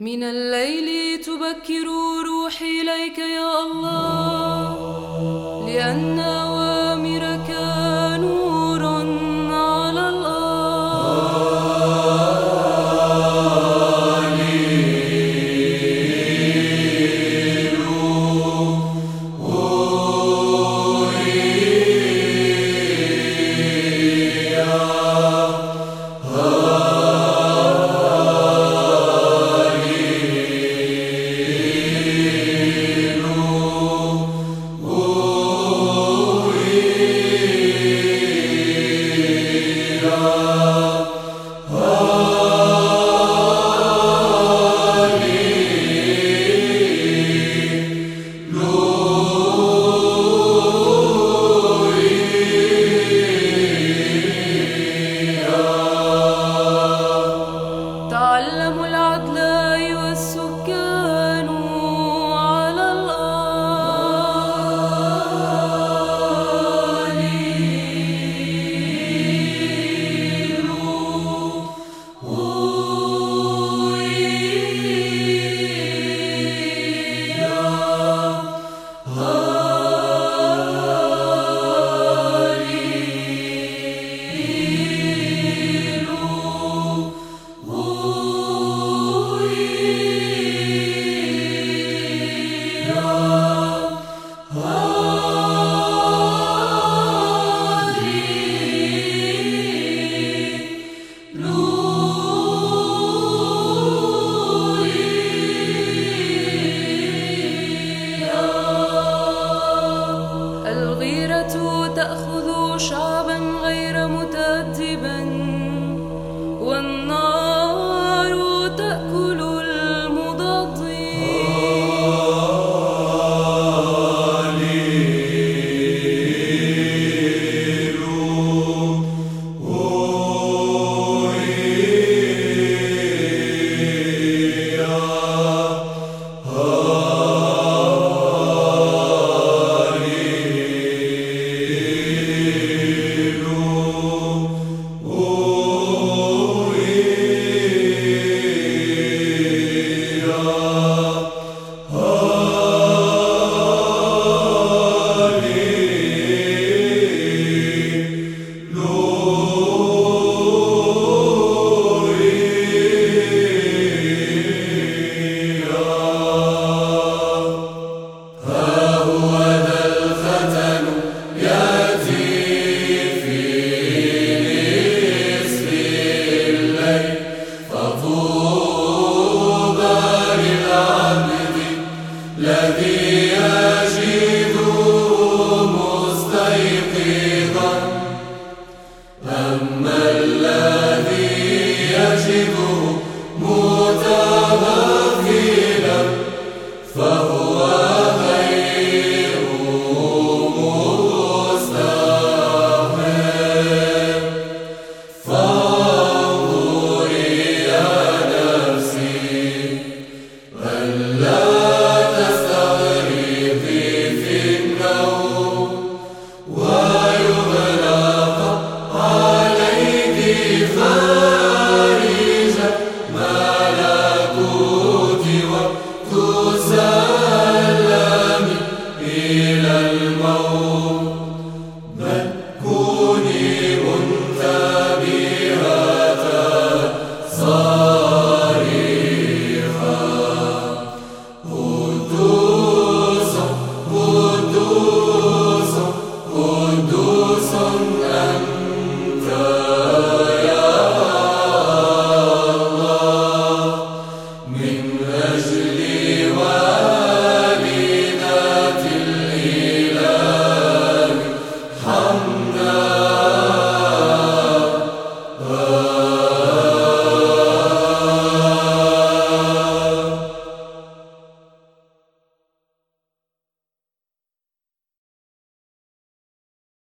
من الليل تبكر روحي إليك يا الله لأن show. Tuzağı